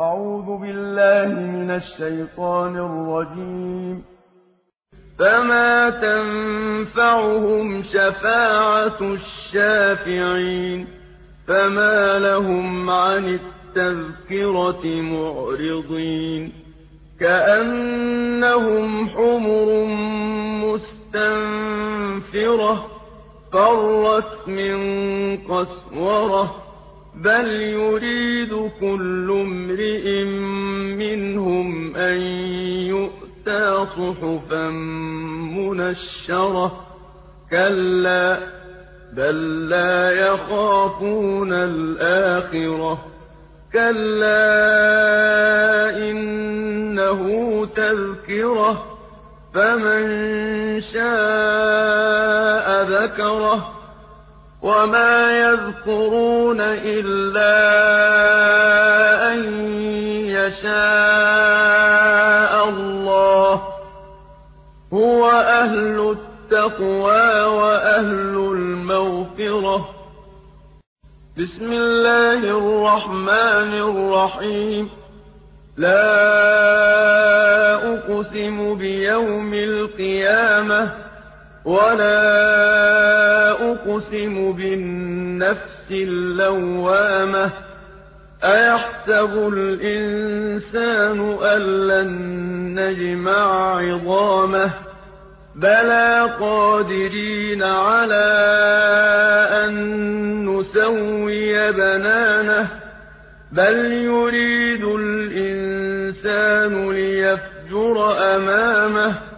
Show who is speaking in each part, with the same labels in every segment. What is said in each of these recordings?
Speaker 1: أعوذ بالله من الشيطان الرجيم. فما تنفعهم شفاعة الشافعين فما لهم عن التذكرة معرضين. كأنهم حمر مستنفرة فرت من قسورة بَلْ يُرِيدُ كُلُّ امْرِئٍ مِّنْهُمْ أَن يُؤْتَىٰ صُحُفًا مُّنَشَّرَةً ۚ كَلَّا بَل لَّا يَخَافُونَ الْآخِرَةَ ۚ كَلَّا إِنَّهُ تَذْكِرَةٌ ۖ فَمَن شَاءَ ذَكَرَهُ وَمَا يَذْكُرُونَ إِلَّا أَن يَشَاءَ اللَّهُ ۚ هُوَ أَهْلُ التَّقْوَىٰ وَأَهْلُ الْمَغْفِرَةِ بِسْمِ اللَّهِ الرَّحْمَٰنِ الرَّحِيمِ. لَا أُقْسِمُ بِيَوْمِ الْقِيَامَةِ وَلَا أُقْسِمُ بِالنَّفْسِ اللَّوَّامَةِ أَيَحْسَبُ الْإِنسَانُ أَلَّن نَّجْمَعَ عِظَامَهُ بَلَىٰ قَادِرِينَ عَلَىٰ أَن نُّسَوِّيَ بَنَانَهُ بَلْ يُرِيدُ الْإِنسَانُ لِيَفْجُرَ أَمَامَهُ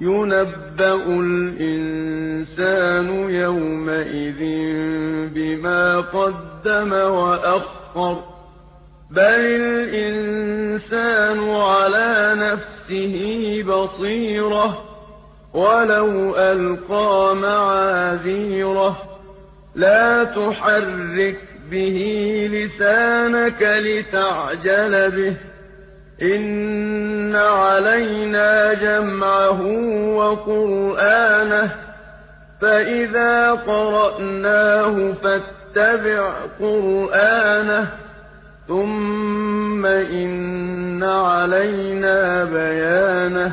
Speaker 1: يُنَبَّأُ الْإِنسَانُ يَوْمَئِذٍ بِمَا قَدَّمَ وَأَخَّرَ بَلِ الْإِنسَانُ عَلَىٰ نَفْسِهِ بَصِيرَةٌ وَلَوْ أَلْقَىٰ مَعَاذِيرَهُ لَا تُحَرِّكْ بِهِ لِسَانَكَ لِتَعْجَلَ بِهِ إِنَّ عَلَيْنَا جَمْعَهُ وَقُرْآنَهُ فَإِذَا قَرَأْنَاهُ فَاتَّبِعْ قُرْآنَهُ ثُمَّ إِنَّ عَلَيْنَا بَيَانَهُ